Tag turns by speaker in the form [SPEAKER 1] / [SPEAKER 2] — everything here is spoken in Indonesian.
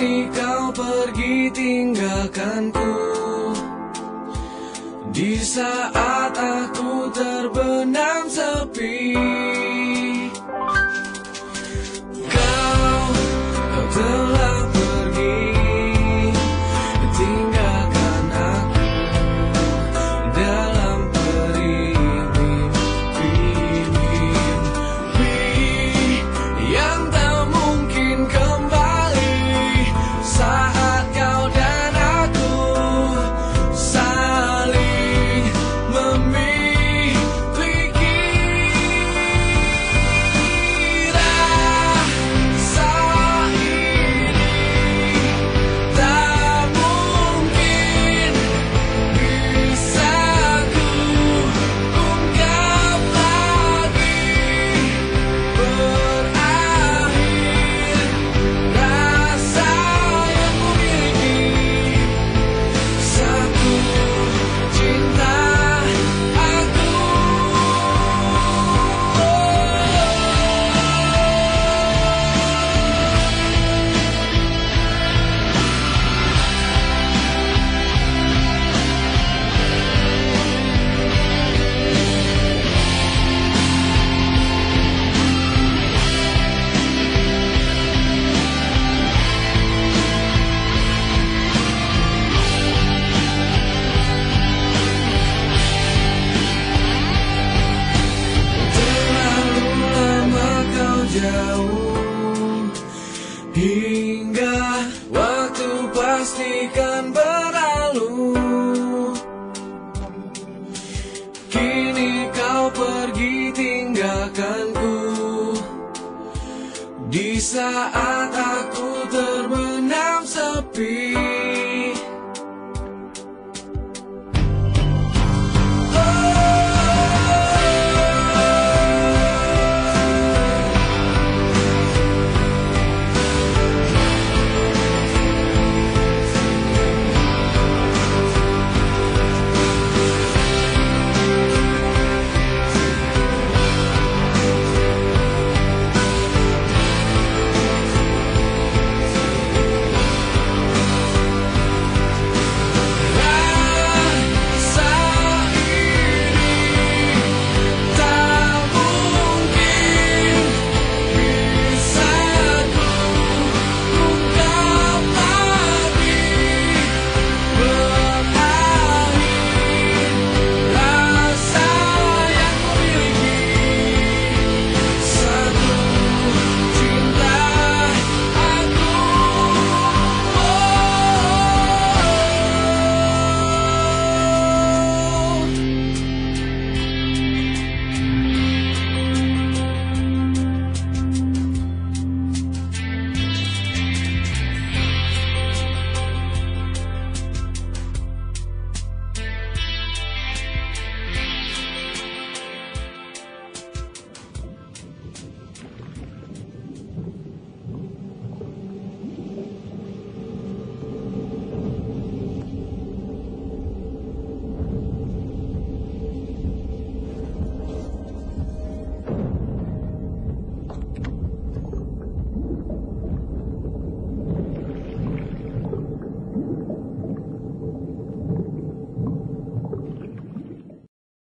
[SPEAKER 1] Kini kau pergi tinggalkanku. Di saat aku terbenam sepi pastikan berlalu. Kini kau pergi tinggalkanku. Di saat